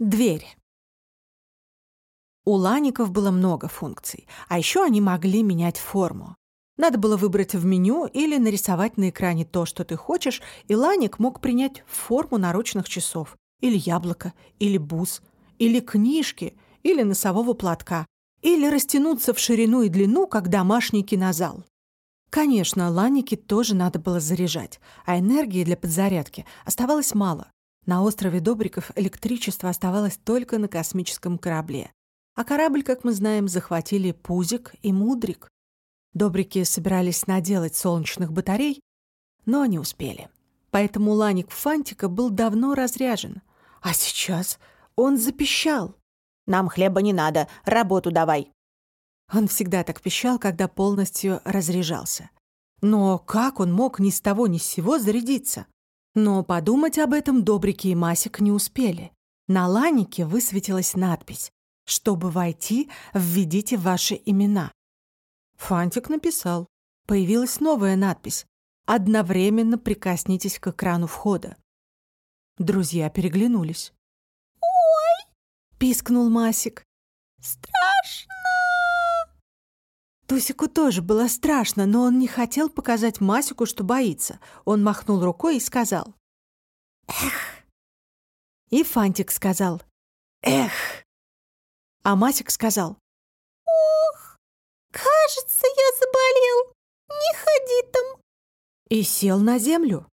Дверь. У лаников было много функций, а еще они могли менять форму. Надо было выбрать в меню или нарисовать на экране то, что ты хочешь, и ланик мог принять форму наручных часов, или яблока, или бус, или книжки, или носового платка, или растянуться в ширину и длину, как домашний кинозал. Конечно, ланики тоже надо было заряжать, а энергии для подзарядки оставалось мало. На острове Добриков электричество оставалось только на космическом корабле. А корабль, как мы знаем, захватили Пузик и Мудрик. Добрики собирались наделать солнечных батарей, но не успели. Поэтому ланик Фантика был давно разряжен. А сейчас он запищал. «Нам хлеба не надо, работу давай». Он всегда так пищал, когда полностью разряжался. Но как он мог ни с того ни с сего зарядиться? Но подумать об этом Добрики и Масик не успели. На ланике высветилась надпись «Чтобы войти, введите ваши имена». Фантик написал. Появилась новая надпись «Одновременно прикоснитесь к экрану входа». Друзья переглянулись. «Ой!» — пискнул Масик. «Страшно!» Тусику тоже было страшно, но он не хотел показать Масику, что боится. Он махнул рукой и сказал «Эх». И Фантик сказал «Эх». А Масик сказал «Ох, кажется, я заболел. Не ходи там». И сел на землю.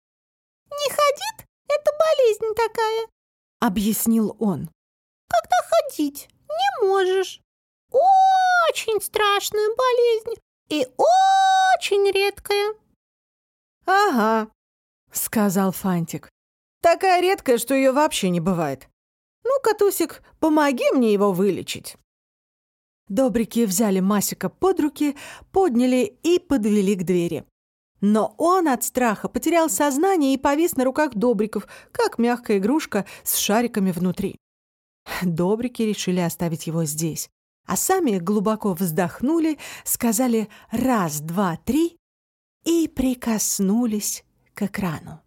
«Не ходит? Это болезнь такая», — объяснил он. «Когда ходить не можешь» очень страшная болезнь и очень редкая». «Ага», — сказал Фантик. «Такая редкая, что ее вообще не бывает. Ну-ка, Тусик, помоги мне его вылечить». Добрики взяли Масика под руки, подняли и подвели к двери. Но он от страха потерял сознание и повис на руках Добриков, как мягкая игрушка с шариками внутри. Добрики решили оставить его здесь а сами глубоко вздохнули, сказали «раз, два, три» и прикоснулись к экрану.